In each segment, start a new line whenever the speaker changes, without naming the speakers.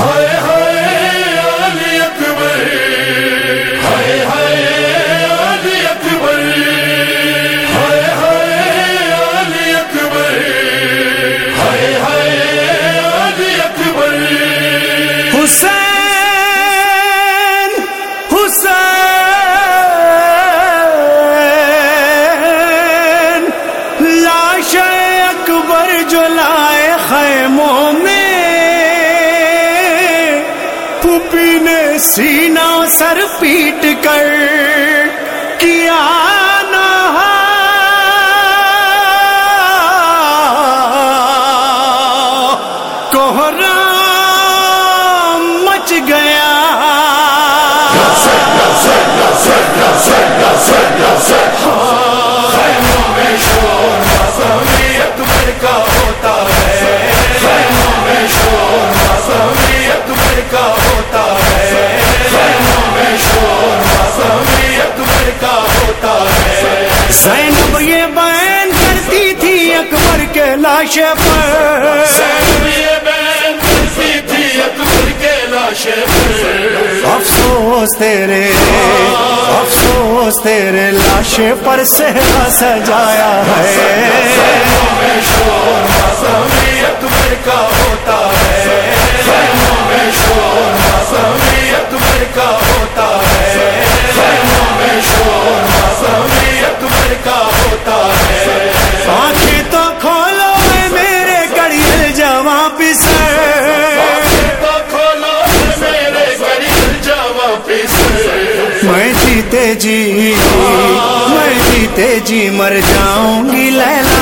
ہر پھپی نے سینا سر پیٹ کر کیا لاش پر افسوس تیرے افسوس تیرے لاش پر سہرا سجایا ہے۔
کا ہوتا ہے۔
جی میں جیتے جی مر جاؤں گی لیلا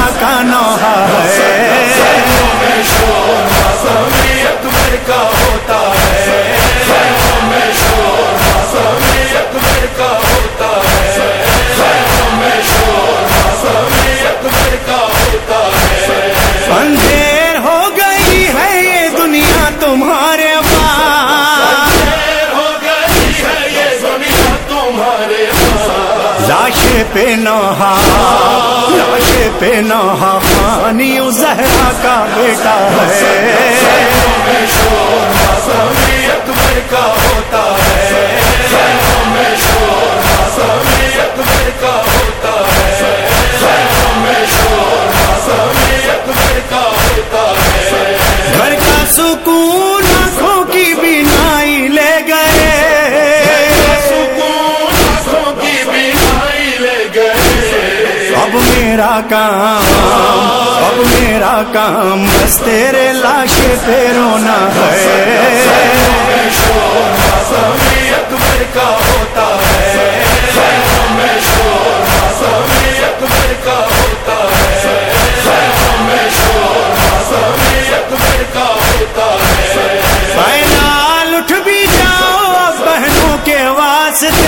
پہ نوحا لاش پہ نوحا پانی زہرا کا بیٹا ہے۔
کا ہوتا ہے۔
کام، اب میرا کام بس تیرے لاش پہ رونا ہے۔
کا ہوتا ہوتا ہے
اٹھ بھی جاؤ بہنوں کے واسطے۔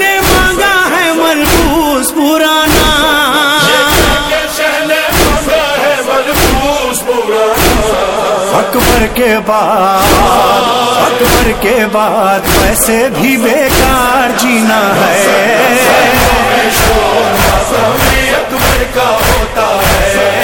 اکبر
کے بعد، اکبر کے بعد ویسے بھی بیکار جینا ہے۔
اکبر کا ہوتا ہے۔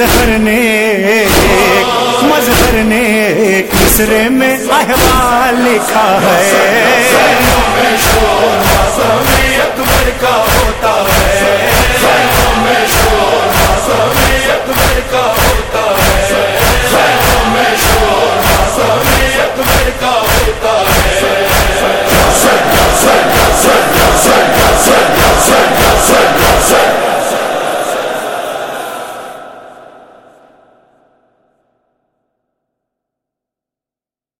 مظہر نے مظہر نے کسرے میں احوال لکھا ہے۔ اکبر کا